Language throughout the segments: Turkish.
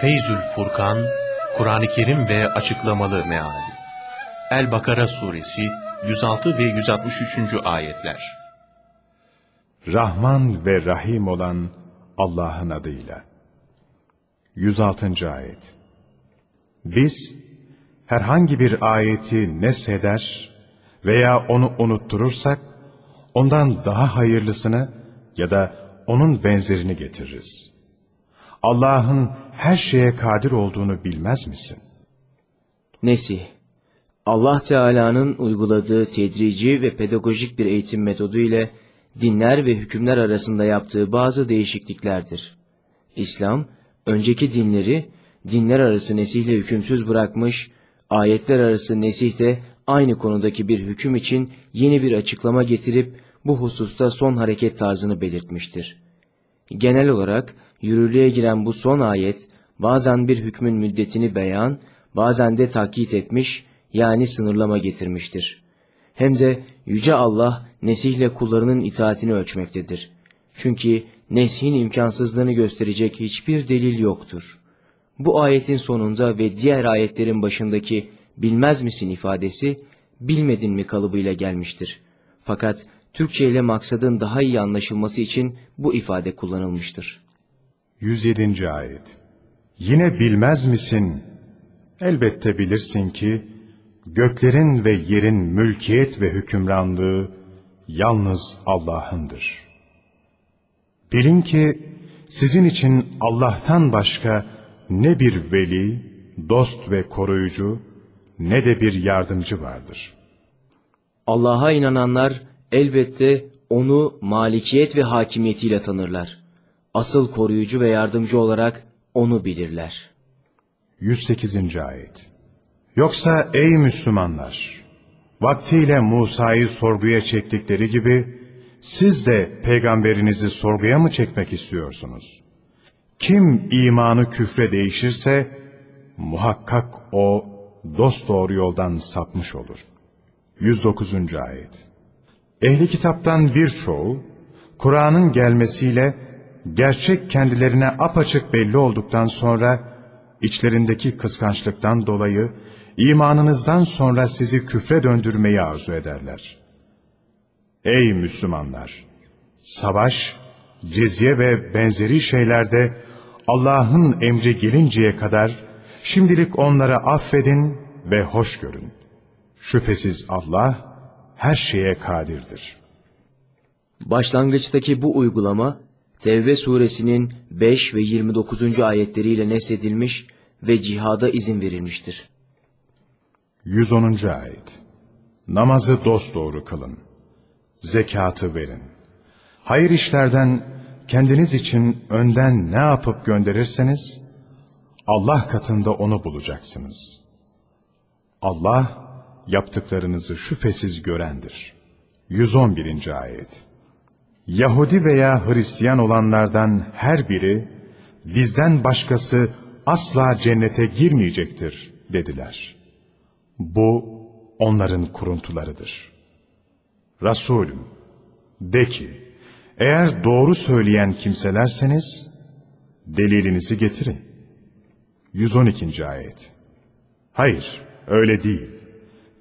Feyzül Furkan, Kur'an-ı Kerim ve Açıklamalı Meali El-Bakara Suresi 106 ve 163. Ayetler Rahman ve Rahim olan Allah'ın adıyla. 106. Ayet Biz herhangi bir ayeti nesheder veya onu unutturursak, ondan daha hayırlısını ya da onun benzerini getiririz. Allah'ın her şeye kadir olduğunu bilmez misin? Nesih Allah Teala'nın uyguladığı tedrici ve pedagojik bir eğitim metodu ile dinler ve hükümler arasında yaptığı bazı değişikliklerdir. İslam, önceki dinleri dinler arası nesihle hükümsüz bırakmış, ayetler arası nesih de aynı konudaki bir hüküm için yeni bir açıklama getirip bu hususta son hareket tarzını belirtmiştir. Genel olarak yürürlüğe giren bu son ayet bazen bir hükmün müddetini beyan, bazen de takyit etmiş yani sınırlama getirmiştir. Hem de Yüce Allah nesihle kullarının itaatini ölçmektedir. Çünkü neshin imkansızlığını gösterecek hiçbir delil yoktur. Bu ayetin sonunda ve diğer ayetlerin başındaki bilmez misin ifadesi bilmedin mi kalıbıyla gelmiştir. Fakat Türkçe ile maksadın daha iyi anlaşılması için bu ifade kullanılmıştır. 107. Ayet Yine bilmez misin? Elbette bilirsin ki, göklerin ve yerin mülkiyet ve hükümranlığı yalnız Allah'ındır. Bilin ki, sizin için Allah'tan başka ne bir veli, dost ve koruyucu, ne de bir yardımcı vardır. Allah'a inananlar elbette onu malikiyet ve hakimiyetiyle tanırlar. Asıl koruyucu ve yardımcı olarak onu bilirler. 108. Ayet Yoksa ey Müslümanlar! Vaktiyle Musa'yı sorguya çektikleri gibi, siz de peygamberinizi sorguya mı çekmek istiyorsunuz? Kim imanı küfre değişirse, muhakkak o dosdoğru yoldan sapmış olur. 109. Ayet Ehli kitaptan birçoğu, Kur'an'ın gelmesiyle gerçek kendilerine apaçık belli olduktan sonra, içlerindeki kıskançlıktan dolayı, imanınızdan sonra sizi küfre döndürmeyi arzu ederler. Ey Müslümanlar! Savaş, cizye ve benzeri şeylerde Allah'ın emri gelinceye kadar şimdilik onları affedin ve hoş görün. Şüphesiz Allah her şeye kadirdir. Başlangıçtaki bu uygulama Tevbe suresinin 5 ve 29. ayetleriyle nesedilmiş ve cihada izin verilmiştir. 110. Ayet Namazı dosdoğru kılın. Zekatı verin. Hayır işlerden kendiniz için önden ne yapıp gönderirseniz, Allah katında onu bulacaksınız. Allah yaptıklarınızı şüphesiz görendir. 111. Ayet Yahudi veya Hristiyan olanlardan her biri, bizden başkası asla cennete girmeyecektir dediler. Bu onların kuruntularıdır. Resulüm, de ki, eğer doğru söyleyen kimselerseniz, delilinizi getirin. 112. Ayet Hayır, öyle değil.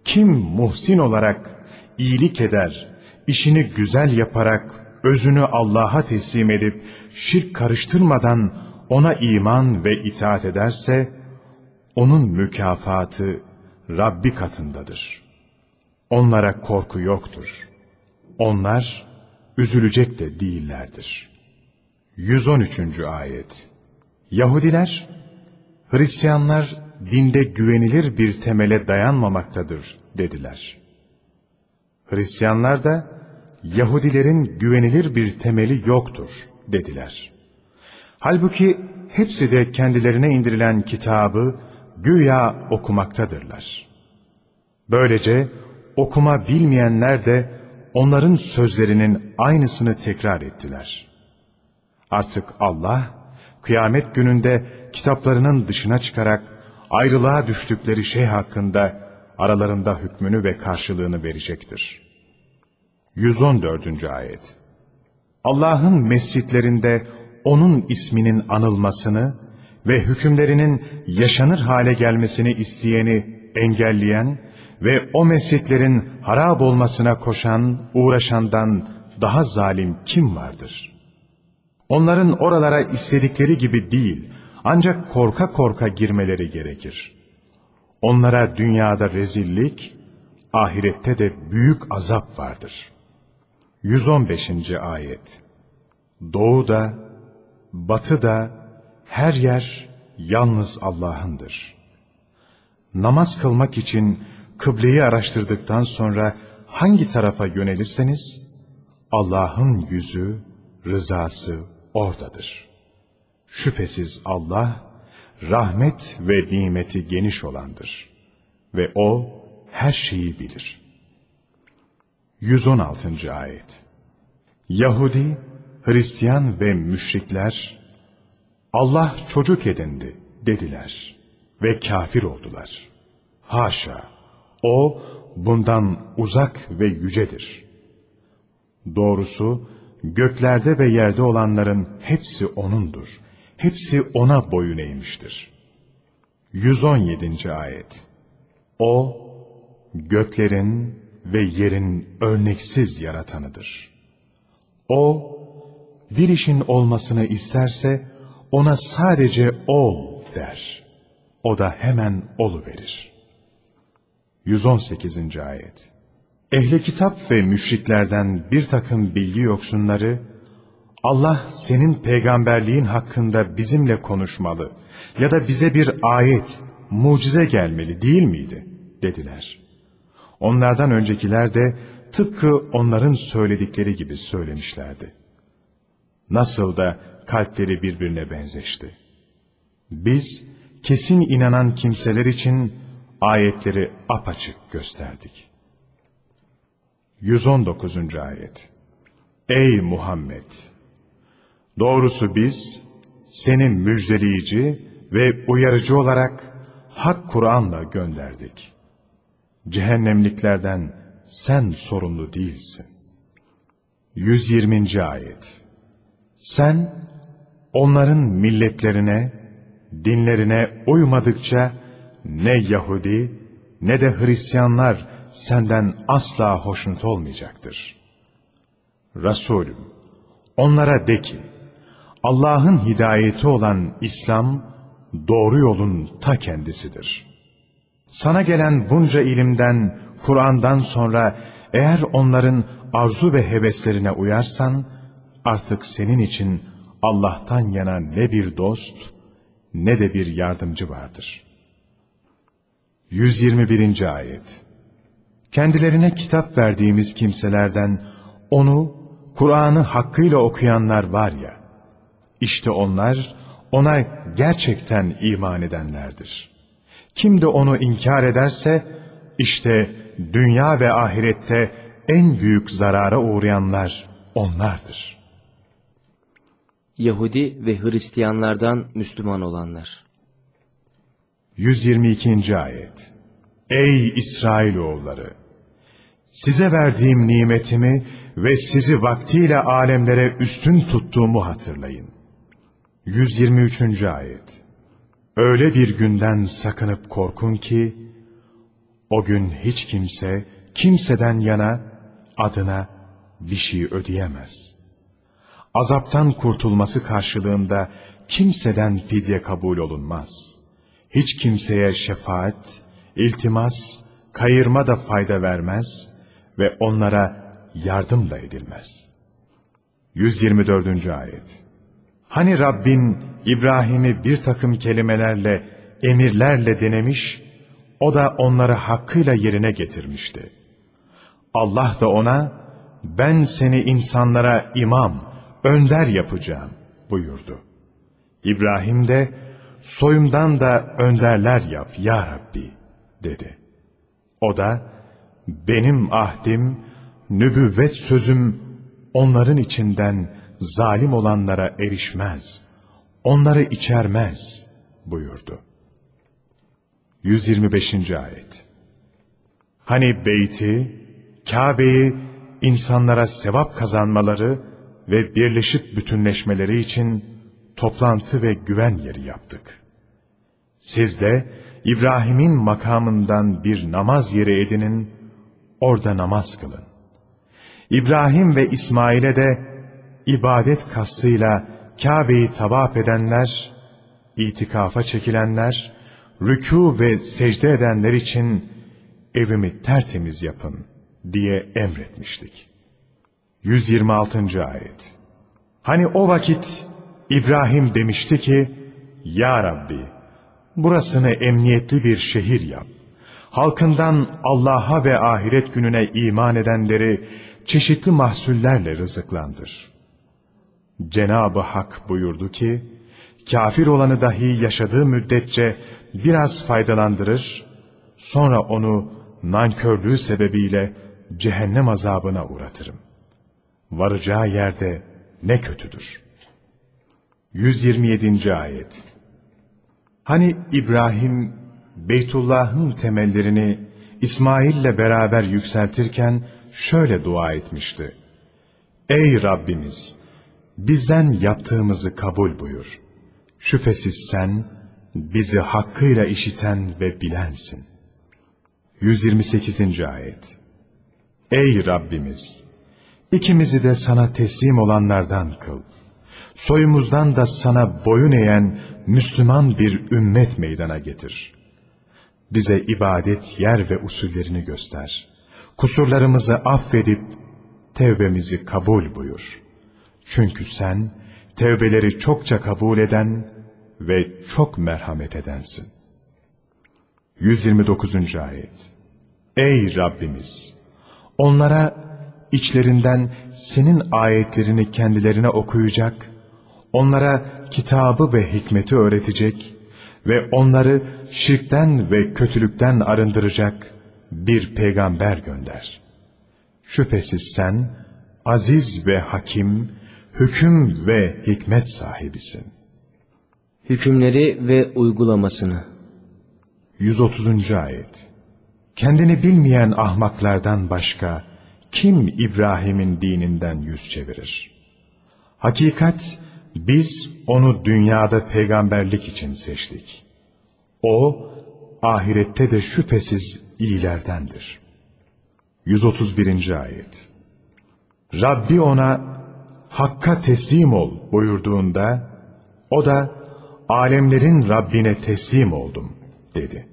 Kim muhsin olarak iyilik eder, işini güzel yaparak özünü Allah'a teslim edip şirk karıştırmadan ona iman ve itaat ederse, onun mükafatı Rabbi katındadır. Onlara korku yoktur. Onlar üzülecek de değillerdir. 113. Ayet Yahudiler, Hristiyanlar dinde güvenilir bir temele dayanmamaktadır dediler. Hristiyanlar da Yahudilerin güvenilir bir temeli yoktur dediler. Halbuki hepsi de kendilerine indirilen kitabı güya okumaktadırlar. Böylece okuma bilmeyenler de onların sözlerinin aynısını tekrar ettiler. Artık Allah kıyamet gününde kitaplarının dışına çıkarak ayrılığa düştükleri şey hakkında aralarında hükmünü ve karşılığını verecektir. 114. Ayet Allah'ın mescitlerinde O'nun isminin anılmasını ve hükümlerinin yaşanır hale gelmesini isteyeni engelleyen ve o mescitlerin harap olmasına koşan, uğraşandan daha zalim kim vardır? Onların oralara istedikleri gibi değil, ancak korka korka girmeleri gerekir. Onlara dünyada rezillik, ahirette de büyük azap vardır. 115. Ayet Doğuda, batıda, her yer yalnız Allah'ındır. Namaz kılmak için kıbleyi araştırdıktan sonra hangi tarafa yönelirseniz, Allah'ın yüzü, rızası oradadır. Şüphesiz Allah, rahmet ve nimeti geniş olandır. Ve O, her şeyi bilir. 116. Ayet Yahudi, Hristiyan ve müşrikler, Allah çocuk edindi dediler ve kafir oldular. Haşa, O bundan uzak ve yücedir. Doğrusu, göklerde ve yerde olanların hepsi O'nundur. Hepsi O'na boyun eğmiştir. 117. Ayet O, göklerin ve yerin örneksiz yaratanıdır. O, bir işin olmasını isterse, ona sadece ol der. O da hemen verir. 118. Ayet Ehli kitap ve müşriklerden bir takım bilgi yoksunları, Allah senin peygamberliğin hakkında bizimle konuşmalı ya da bize bir ayet, mucize gelmeli değil miydi? dediler. Onlardan öncekiler de tıpkı onların söyledikleri gibi söylemişlerdi. Nasıl da kalpleri birbirine benzeşti. Biz kesin inanan kimseler için ayetleri apaçık gösterdik. 119. Ayet Ey Muhammed! Doğrusu biz seni müjdeleyici ve uyarıcı olarak Hak Kur'an'la gönderdik. Cehennemliklerden sen sorumlu değilsin. 120. Ayet Sen onların milletlerine, dinlerine uymadıkça ne Yahudi ne de Hristiyanlar senden asla hoşnut olmayacaktır. Resulüm, onlara de ki, Allah'ın hidayeti olan İslam, doğru yolun ta kendisidir. Sana gelen bunca ilimden, Kur'an'dan sonra eğer onların arzu ve heveslerine uyarsan, artık senin için Allah'tan yana ne bir dost, ne de bir yardımcı vardır. 121. Ayet Kendilerine kitap verdiğimiz kimselerden onu, Kur'an'ı hakkıyla okuyanlar var ya, işte onlar ona gerçekten iman edenlerdir. Kim de onu inkar ederse, işte dünya ve ahirette en büyük zarara uğrayanlar onlardır. Yahudi ve Hristiyanlardan Müslüman olanlar. 122. Ayet Ey İsrailoğulları! Size verdiğim nimetimi ve sizi vaktiyle alemlere üstün tuttuğumu hatırlayın. 123. Ayet Öyle bir günden sakınıp korkun ki, o gün hiç kimse, kimseden yana, adına bir şey ödeyemez. Azaptan kurtulması karşılığında kimseden fidye kabul olunmaz. Hiç kimseye şefaat, iltimas, kayırma da fayda vermez ve onlara yardım da edilmez. 124. Ayet Hani Rabbin İbrahim'i bir takım kelimelerle, emirlerle denemiş, o da onları hakkıyla yerine getirmişti. Allah da ona, ben seni insanlara imam, önder yapacağım buyurdu. İbrahim de, soyumdan da önderler yap ya Rabbi dedi. O da, benim ahdim, nübüvvet sözüm onların içinden zalim olanlara erişmez, onları içermez buyurdu. 125. Ayet Hani beyti, Kabe'yi insanlara sevap kazanmaları ve birleşip bütünleşmeleri için toplantı ve güven yeri yaptık. Siz de İbrahim'in makamından bir namaz yeri edinin, orada namaz kılın. İbrahim ve İsmail'e de ibadet kastıyla Kabe'yi tavaf edenler, itikafa çekilenler, rükû ve secde edenler için evimi tertemiz yapın diye emretmiştik. 126. Ayet Hani o vakit İbrahim demişti ki, Ya Rabbi, burasını emniyetli bir şehir yap. Halkından Allah'a ve ahiret gününe iman edenleri çeşitli mahsullerle rızıklandır. Cenab-ı Hak buyurdu ki, kafir olanı dahi yaşadığı müddetçe biraz faydalandırır, sonra onu nankörlüğü sebebiyle cehennem azabına uğratırım. Varacağı yerde ne kötüdür. 127. Ayet Hani İbrahim Beytullah'ın temellerini İsmail'le beraber yükseltirken şöyle dua etmişti. Ey Rabbimiz! Bizden yaptığımızı kabul buyur. Şüphesiz sen bizi hakkıyla işiten ve bilensin. 128. Ayet Ey Rabbimiz! İkimizi de sana teslim olanlardan kıl. Soyumuzdan da sana boyun eğen Müslüman bir ümmet meydana getir. Bize ibadet yer ve usullerini göster. Kusurlarımızı affedip tevbemizi kabul buyur. Çünkü sen tevbeleri çokça kabul eden ve çok merhamet edensin. 129. Ayet Ey Rabbimiz! Onlara içlerinden senin ayetlerini kendilerine okuyacak, onlara kitabı ve hikmeti öğretecek ve onları şirkten ve kötülükten arındıracak bir peygamber gönder. Şüphesiz sen aziz ve hakim, hüküm ve hikmet sahibisin. Hükümleri ve uygulamasını 130. Ayet Kendini bilmeyen ahmaklardan başka kim İbrahim'in dininden yüz çevirir? Hakikat biz onu dünyada peygamberlik için seçtik. O ahirette de şüphesiz iyilerdendir. 131. Ayet Rabbi ona Hakka teslim ol buyurduğunda o da alemlerin Rabbine teslim oldum dedi.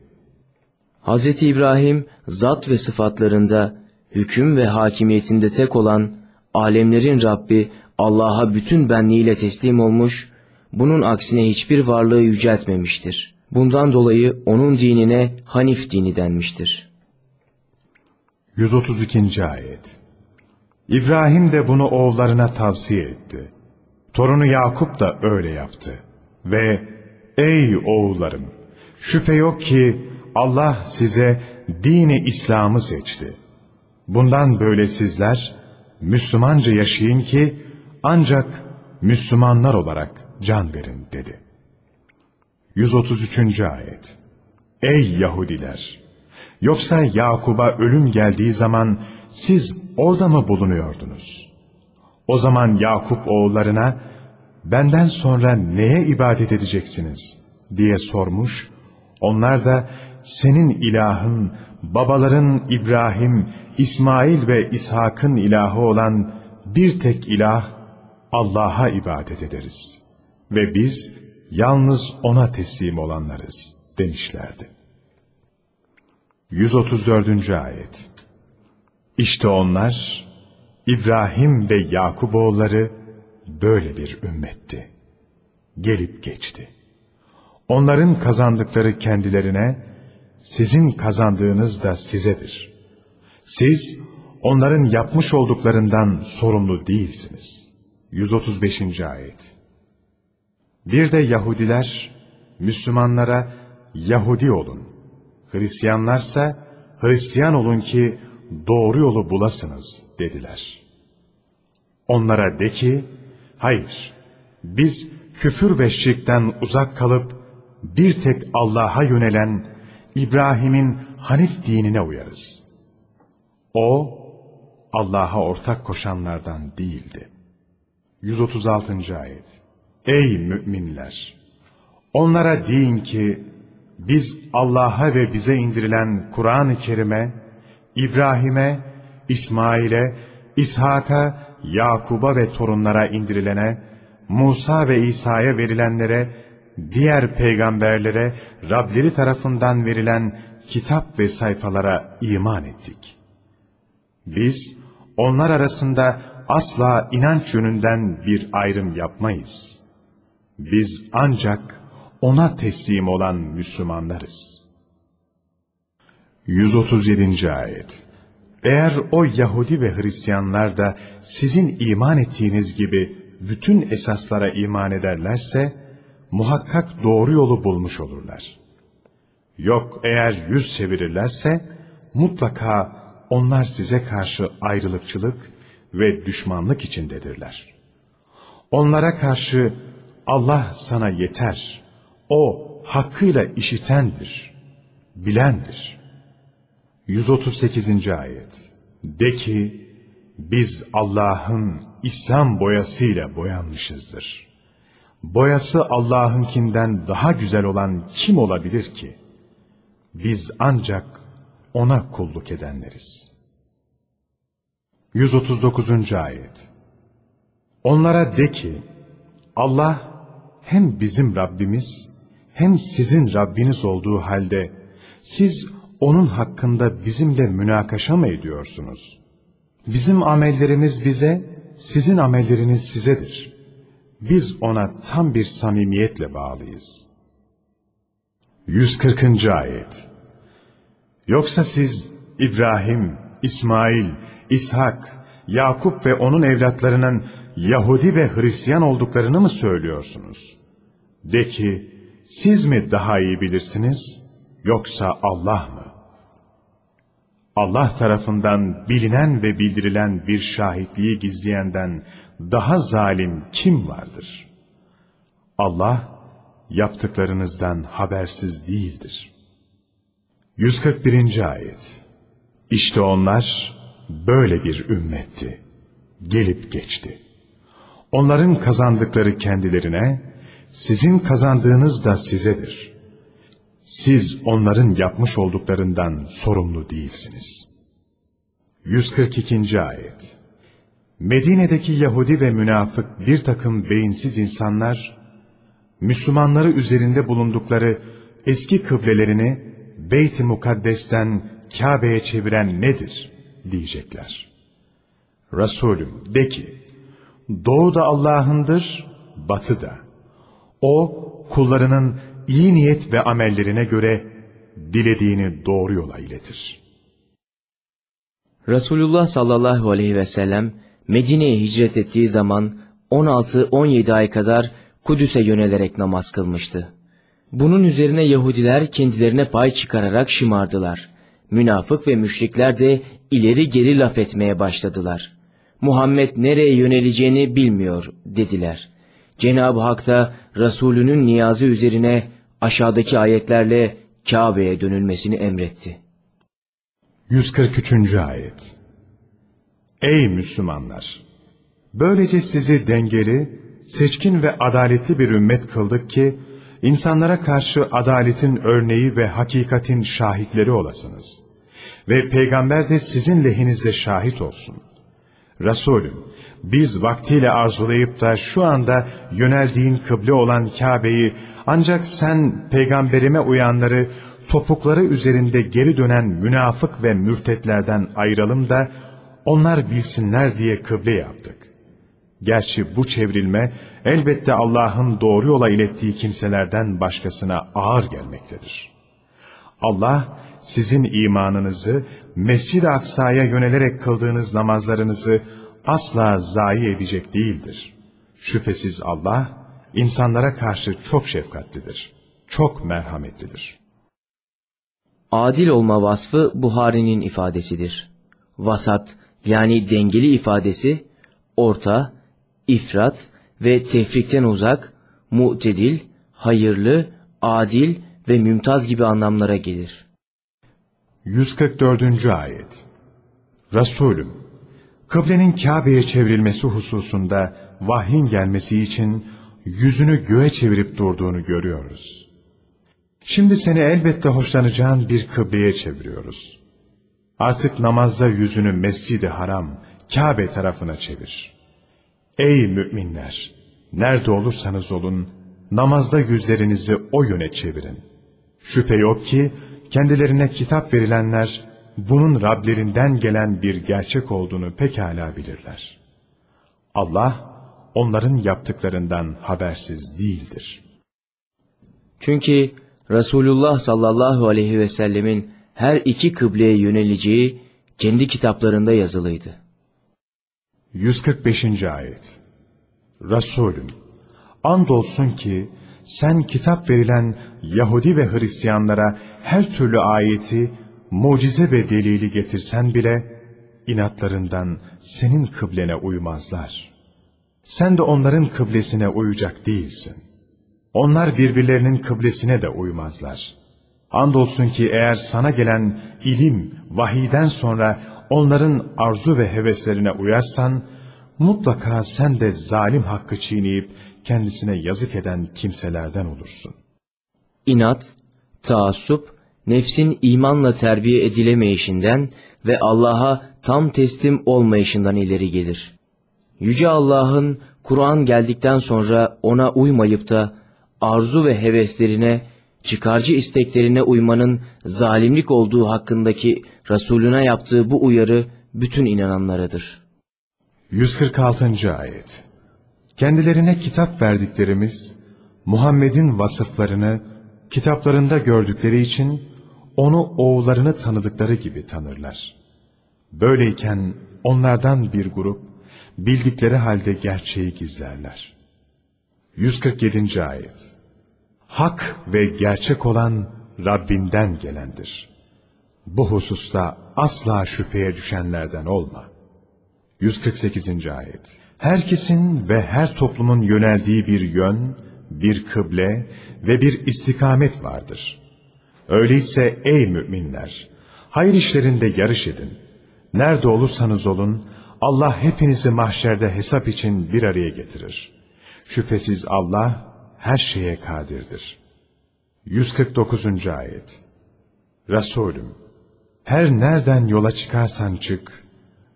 Hz. İbrahim zat ve sıfatlarında hüküm ve hakimiyetinde tek olan alemlerin Rabbi Allah'a bütün benliğiyle teslim olmuş, bunun aksine hiçbir varlığı yüceltmemiştir. Bundan dolayı onun dinine Hanif dini denmiştir. 132. Ayet İbrahim de bunu oğullarına tavsiye etti. Torunu Yakup da öyle yaptı. Ve ey oğullarım şüphe yok ki Allah size dini İslam'ı seçti. Bundan böyle sizler Müslümanca yaşayın ki ancak Müslümanlar olarak can verin dedi. 133. Ayet Ey Yahudiler! Yoksa Yakub'a ölüm geldiği zaman siz orada mı bulunuyordunuz? O zaman Yakup oğullarına benden sonra neye ibadet edeceksiniz diye sormuş. Onlar da senin ilahın babaların İbrahim, İsmail ve İshak'ın ilahı olan bir tek ilah Allah'a ibadet ederiz. Ve biz yalnız O'na teslim olanlarız demişlerdi. 134. Ayet İşte onlar İbrahim ve Yakup oğulları böyle bir ümmetti. Gelip geçti. Onların kazandıkları kendilerine, sizin kazandığınız da sizedir. Siz onların yapmış olduklarından sorumlu değilsiniz. 135. Ayet Bir de Yahudiler Müslümanlara Yahudi olun, Hristiyanlarsa Hristiyan olun ki doğru yolu bulasınız dediler. Onlara de ki, hayır, biz küfür ve şirkten uzak kalıp bir tek Allah'a yönelen İbrahim'in Hanif dinine uyarız. O, Allah'a ortak koşanlardan değildi. 136. Ayet Ey müminler! Onlara deyin ki, biz Allah'a ve bize indirilen Kur'an-ı Kerim'e, İbrahim'e, İsmail'e, İshak'a, Yakub'a ve torunlara indirilene, Musa ve İsa'ya verilenlere, diğer peygamberlere Rableri tarafından verilen kitap ve sayfalara iman ettik. Biz onlar arasında asla inanç yönünden bir ayrım yapmayız. Biz ancak ona teslim olan Müslümanlarız. 137. Ayet Eğer o Yahudi ve Hristiyanlar da sizin iman ettiğiniz gibi bütün esaslara iman ederlerse, muhakkak doğru yolu bulmuş olurlar. Yok eğer yüz çevirirlerse, mutlaka onlar size karşı ayrılıkçılık ve düşmanlık içindedirler. Onlara karşı Allah sana yeter, O hakkıyla işitendir, bilendir. 138. Ayet De ki, biz Allah'ın İslam boyasıyla boyanmışızdır. Boyası Allah'ınkinden daha güzel olan kim olabilir ki? Biz ancak ona kulluk edenleriz. 139. Ayet Onlara de ki, Allah hem bizim Rabbimiz hem sizin Rabbiniz olduğu halde siz onun hakkında bizimle münakaşa mı ediyorsunuz? Bizim amellerimiz bize, sizin amelleriniz sizedir. Biz ona tam bir samimiyetle bağlıyız. 140. Ayet Yoksa siz İbrahim, İsmail, İshak, Yakup ve onun evlatlarının Yahudi ve Hristiyan olduklarını mı söylüyorsunuz? De ki, siz mi daha iyi bilirsiniz, yoksa Allah mı? Allah tarafından bilinen ve bildirilen bir şahitliği gizleyenden daha zalim kim vardır? Allah, yaptıklarınızdan habersiz değildir. 141. Ayet İşte onlar böyle bir ümmetti. Gelip geçti. Onların kazandıkları kendilerine, sizin kazandığınız da sizedir. Siz onların yapmış olduklarından sorumlu değilsiniz. 142. Ayet Medine'deki Yahudi ve münafık bir takım beyinsiz insanlar, Müslümanları üzerinde bulundukları eski kıblelerini Beyt-i Mukaddes'ten Kabe'ye çeviren nedir diyecekler. Resulüm de ki, doğu da Allah'ındır, batı da. O kullarının iyi niyet ve amellerine göre dilediğini doğru yola iletir. Resulullah sallallahu aleyhi ve sellem Medine'ye hicret ettiği zaman 16-17 ay kadar Kudüs'e yönelerek namaz kılmıştı. Bunun üzerine Yahudiler kendilerine pay çıkararak şımardılar. Münafık ve müşrikler de ileri geri laf etmeye başladılar. Muhammed nereye yöneleceğini bilmiyor dediler. Cenab-ı Hak da Resulünün niyazı üzerine aşağıdaki ayetlerle Kabe'ye dönülmesini emretti. 143. Ayet Ey Müslümanlar! Böylece sizi dengeli, seçkin ve adaletli bir ümmet kıldık ki, insanlara karşı adaletin örneği ve hakikatin şahitleri olasınız. Ve peygamber de sizin lehinizde şahit olsun. Resulüm, biz vaktiyle arzulayıp da şu anda yöneldiğin kıble olan Kabe'yi ancak sen peygamberime uyanları topukları üzerinde geri dönen münafık ve mürtetlerden ayıralım da onlar bilsinler diye kıble yaptık. Gerçi bu çevrilme elbette Allah'ın doğru yola ilettiği kimselerden başkasına ağır gelmektedir. Allah sizin imanınızı Mescid-i Aksa'ya yönelerek kıldığınız namazlarınızı asla zayi edecek değildir. Şüphesiz Allah insanlara karşı çok şefkatlidir, çok merhametlidir. Adil olma vasfı Buhari'nin ifadesidir. Vasat yani dengeli ifadesi orta, ifrat ve tefrikten uzak, mu'tedil, hayırlı, adil ve mümtaz gibi anlamlara gelir. 144. Ayet Resulüm, kıblenin Kabe'ye çevrilmesi hususunda vahyin gelmesi için yüzünü göğe çevirip durduğunu görüyoruz. Şimdi seni elbette hoşlanacağın bir kıbleye çeviriyoruz. Artık namazda yüzünü Mescid-i Haram, Kabe tarafına çevir. Ey müminler! Nerede olursanız olun, namazda yüzlerinizi o yöne çevirin. Şüphe yok ki, kendilerine kitap verilenler, bunun Rablerinden gelen bir gerçek olduğunu pekala bilirler. Allah, onların yaptıklarından habersiz değildir. Çünkü Resulullah sallallahu aleyhi ve sellemin her iki kıbleye yöneleceği kendi kitaplarında yazılıydı. 145. Ayet Resulüm, andolsun ki sen kitap verilen Yahudi ve Hristiyanlara her türlü ayeti, mucize ve delili getirsen bile, inatlarından senin kıblene uymazlar. Sen de onların kıblesine uyacak değilsin. Onlar birbirlerinin kıblesine de uymazlar. Andolsun ki eğer sana gelen ilim, vahiyden sonra onların arzu ve heveslerine uyarsan, mutlaka sen de zalim hakkı çiğneyip kendisine yazık eden kimselerden olursun. İnat, taassup, nefsin imanla terbiye edilemeyişinden ve Allah'a tam teslim olmayışından ileri gelir. Yüce Allah'ın Kur'an geldikten sonra ona uymayıp da arzu ve heveslerine, çıkarcı isteklerine uymanın zalimlik olduğu hakkındaki Resulüne yaptığı bu uyarı bütün inananlaradır. 146. Ayet Kendilerine kitap verdiklerimiz, Muhammed'in vasıflarını kitaplarında gördükleri için onu oğullarını tanıdıkları gibi tanırlar. Böyleyken onlardan bir grup, bildikleri halde gerçeği gizlerler. 147. Ayet Hak ve gerçek olan Rabbinden gelendir. Bu hususta asla şüpheye düşenlerden olma. 148. Ayet Herkesin ve her toplumun yöneldiği bir yön, bir kıble ve bir istikamet vardır. Öyleyse ey müminler, hayır işlerinde yarış edin. Nerede olursanız olun, Allah hepinizi mahşerde hesap için bir araya getirir. Şüphesiz Allah her şeye kadirdir. 149. Ayet Resulüm, her nereden yola çıkarsan çık,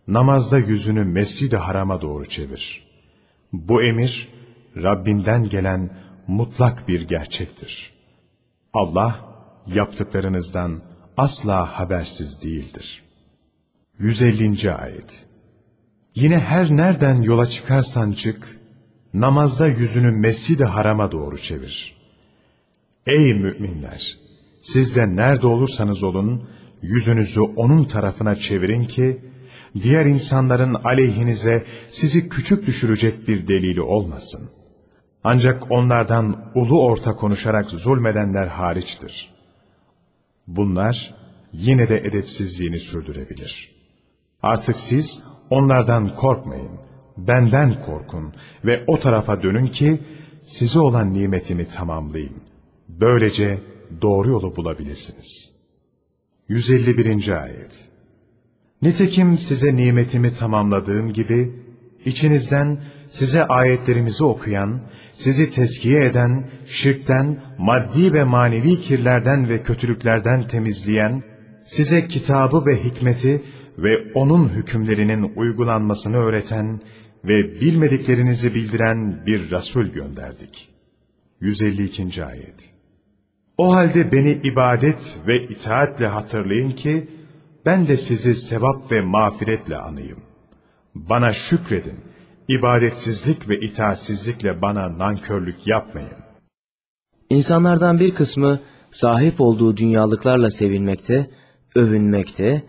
namazda yüzünü mescid-i harama doğru çevir. Bu emir, Rabbinden gelen mutlak bir gerçektir. Allah, yaptıklarınızdan asla habersiz değildir. 150. Ayet Yine her nereden yola çıkarsan çık, namazda yüzünü mescid-i harama doğru çevir. Ey müminler! Siz de nerede olursanız olun, yüzünüzü onun tarafına çevirin ki, diğer insanların aleyhinize sizi küçük düşürecek bir delili olmasın. Ancak onlardan ulu orta konuşarak zulmedenler hariçtir. Bunlar yine de edepsizliğini sürdürebilir. Artık siz onlardan korkmayın, benden korkun ve o tarafa dönün ki size olan nimetimi tamamlayayım. Böylece doğru yolu bulabilirsiniz. 151. Ayet Nitekim size nimetimi tamamladığım gibi, içinizden size ayetlerimizi okuyan, sizi tezkiye eden, şirkten, maddi ve manevi kirlerden ve kötülüklerden temizleyen, size kitabı ve hikmeti ve onun hükümlerinin uygulanmasını öğreten ve bilmediklerinizi bildiren bir Resul gönderdik. 152. Ayet O halde beni ibadet ve itaatle hatırlayın ki, ben de sizi sevap ve mağfiretle anayım. Bana şükredin, ibadetsizlik ve itaatsizlikle bana nankörlük yapmayın. İnsanlardan bir kısmı sahip olduğu dünyalıklarla sevinmekte, övünmekte,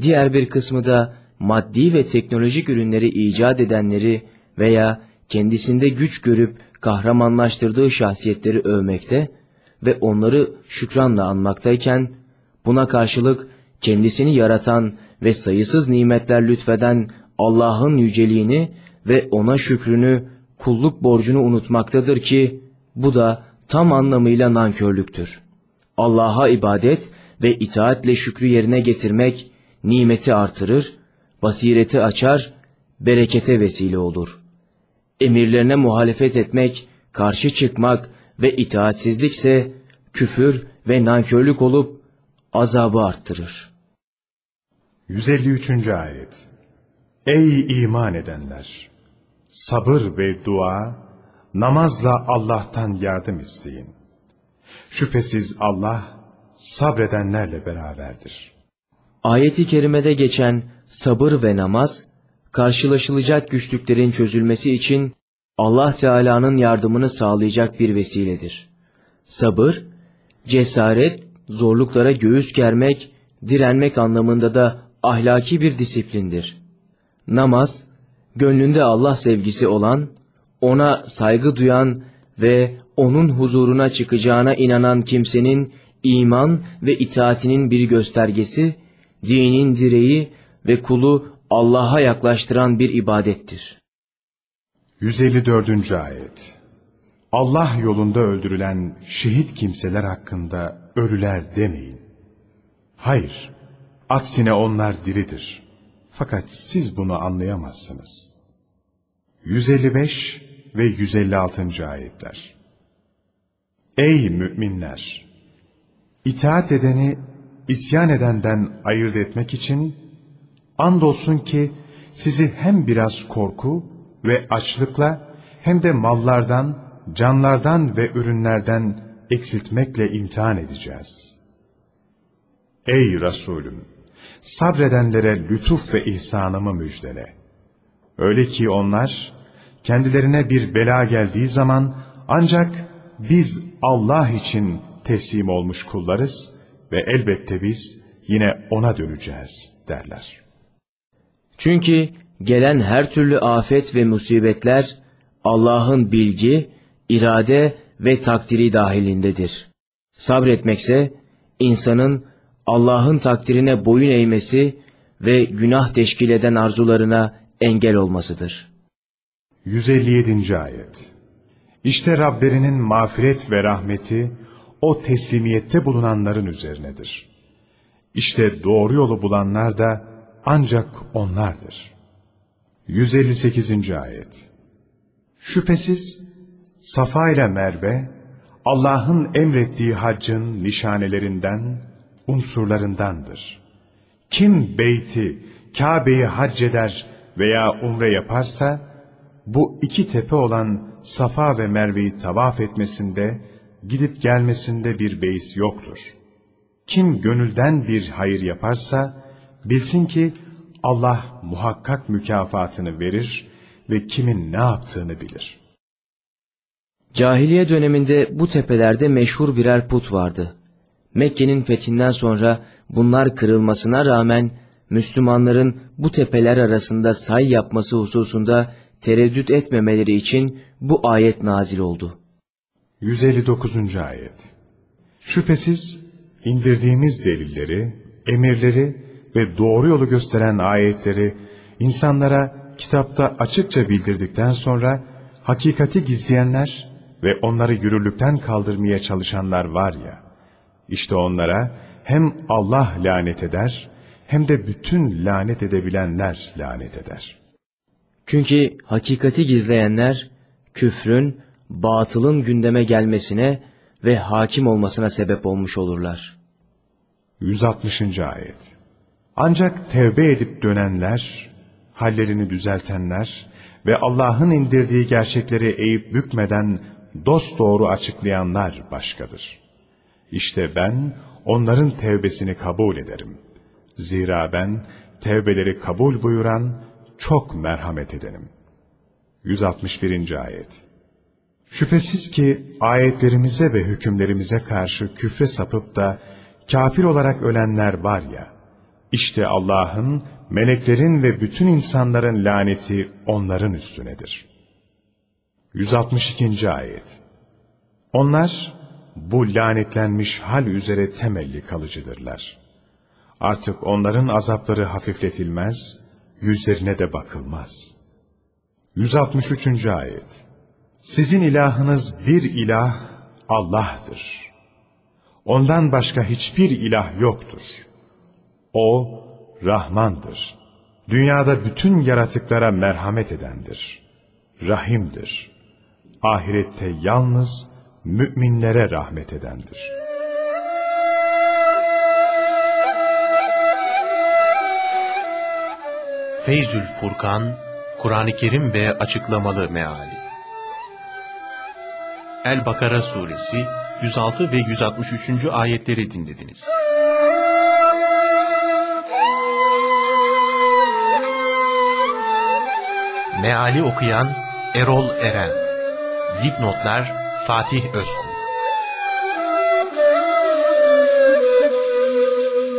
diğer bir kısmı da maddi ve teknolojik ürünleri icat edenleri veya kendisinde güç görüp kahramanlaştırdığı şahsiyetleri övmekte ve onları şükranla anmaktayken, buna karşılık kendisini yaratan ve sayısız nimetler lütfeden Allah'ın yüceliğini ve ona şükrünü, kulluk borcunu unutmaktadır ki, bu da tam anlamıyla nankörlüktür. Allah'a ibadet ve itaatle şükrü yerine getirmek, nimeti artırır, basireti açar, berekete vesile olur. Emirlerine muhalefet etmek, karşı çıkmak ve itaatsizlikse küfür ve nankörlük olup azabı arttırır. 153. Ayet Ey iman edenler! Sabır ve dua, namazla Allah'tan yardım isteyin. Şüphesiz Allah sabredenlerle beraberdir. Ayeti kerimede geçen sabır ve namaz, karşılaşılacak güçlüklerin çözülmesi için Allah Teala'nın yardımını sağlayacak bir vesiledir. Sabır, cesaret, zorluklara göğüs germek, direnmek anlamında da ahlaki bir disiplindir. Namaz, gönlünde Allah sevgisi olan, ona saygı duyan ve onun huzuruna çıkacağına inanan kimsenin iman ve itaatinin bir göstergesi, dinin direği ve kulu Allah'a yaklaştıran bir ibadettir. 154. Ayet Allah yolunda öldürülen şehit kimseler hakkında ölüler demeyin. Hayır, aksine onlar diridir. Fakat siz bunu anlayamazsınız. 155 ve 156. ayetler Ey müminler! İtaat edeni isyan edenden ayırt etmek için andolsun ki sizi hem biraz korku ve açlıkla hem de mallardan, canlardan ve ürünlerden eksiltmekle imtihan edeceğiz. Ey Resulüm! Sabredenlere lütuf ve ihsanımı müjdele. Öyle ki onlar kendilerine bir bela geldiği zaman ancak biz Allah için teslim olmuş kullarız ve elbette biz yine ona döneceğiz derler. Çünkü gelen her türlü afet ve musibetler Allah'ın bilgi, irade ve takdiri dahilindedir. Sabretmekse insanın Allah'ın takdirine boyun eğmesi ve günah teşkil eden arzularına engel olmasıdır. 157. Ayet İşte Rablerinin mağfiret ve rahmeti o teslimiyette bulunanların üzerinedir. İşte doğru yolu bulanlar da ancak onlardır. 158. Ayet Şüphesiz Safa ile Merve, Allah'ın emrettiği haccın nişanelerinden, unsurlarındandır. Kim beyti, Kabe'yi hac eder veya umre yaparsa, bu iki tepe olan Safa ve Merve'yi tavaf etmesinde, gidip gelmesinde bir beis yoktur. Kim gönülden bir hayır yaparsa, bilsin ki Allah muhakkak mükafatını verir ve kimin ne yaptığını bilir. Cahiliye döneminde bu tepelerde meşhur birer put vardı. Mekke'nin fethinden sonra bunlar kırılmasına rağmen Müslümanların bu tepeler arasında say yapması hususunda tereddüt etmemeleri için bu ayet nazil oldu. 159. Ayet Şüphesiz indirdiğimiz delilleri, emirleri ve doğru yolu gösteren ayetleri insanlara kitapta açıkça bildirdikten sonra hakikati gizleyenler ve onları yürürlükten kaldırmaya çalışanlar var ya, işte onlara hem Allah lanet eder hem de bütün lanet edebilenler lanet eder. Çünkü hakikati gizleyenler küfrün, batılın gündeme gelmesine ve hakim olmasına sebep olmuş olurlar. 160. Ayet Ancak tevbe edip dönenler, hallerini düzeltenler ve Allah'ın indirdiği gerçekleri eğip bükmeden dosdoğru açıklayanlar başkadır. İşte ben onların tevbesini kabul ederim. Zira ben tevbeleri kabul buyuran çok merhamet edenim. 161. Ayet Şüphesiz ki ayetlerimize ve hükümlerimize karşı küfre sapıp da kafir olarak ölenler var ya, işte Allah'ın, meleklerin ve bütün insanların laneti onların üstünedir. 162. Ayet Onlar bu lanetlenmiş hal üzere temelli kalıcıdırlar. Artık onların azapları hafifletilmez, yüzlerine de bakılmaz. 163. Ayet Sizin ilahınız bir ilah Allah'tır. Ondan başka hiçbir ilah yoktur. O Rahmandır. Dünyada bütün yaratıklara merhamet edendir. Rahimdir. ahirette yalnız müminlere rahmet edendir. Feyzül Furkan, Kur'an-ı Kerim ve Açıklamalı Meali El-Bakara Suresi 106 ve 163. ayetleri dinlediniz. Meali okuyan Erol Eren Dipnotlar Fatih Özkul